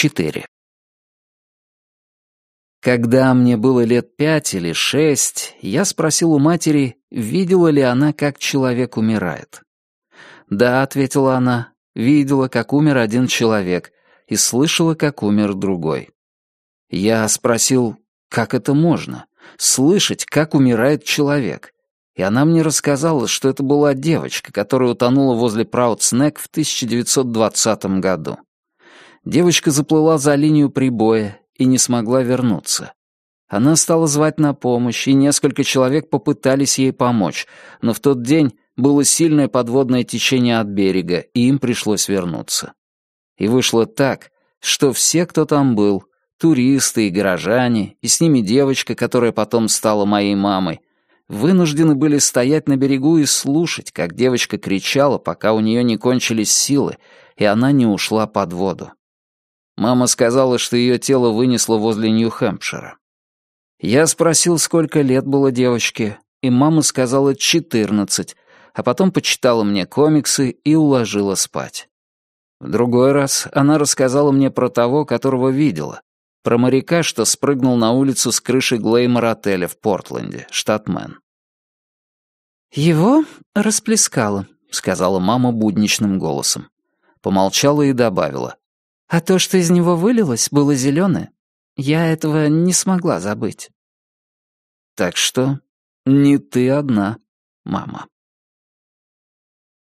4. Когда мне было лет пять или шесть, я спросил у матери, видела ли она, как человек умирает. «Да», — ответила она, — «видела, как умер один человек, и слышала, как умер другой». Я спросил, как это можно, слышать, как умирает человек. И она мне рассказала, что это была девочка, которая утонула возле Праутснек в 1920 году. Девочка заплыла за линию прибоя и не смогла вернуться. Она стала звать на помощь, и несколько человек попытались ей помочь, но в тот день было сильное подводное течение от берега, и им пришлось вернуться. И вышло так, что все, кто там был, туристы и горожане, и с ними девочка, которая потом стала моей мамой, вынуждены были стоять на берегу и слушать, как девочка кричала, пока у нее не кончились силы, и она не ушла под воду. Мама сказала, что ее тело вынесло возле Нью-Хэмпшира. Я спросил, сколько лет было девочке, и мама сказала четырнадцать, а потом почитала мне комиксы и уложила спать. В другой раз она рассказала мне про того, которого видела, про моряка, что спрыгнул на улицу с крыши Глеймор-отеля в Портленде, штат Мэн. «Его расплескало», — сказала мама будничным голосом. Помолчала и добавила. А то, что из него вылилось, было зеленое. Я этого не смогла забыть. Так что не ты одна, мама.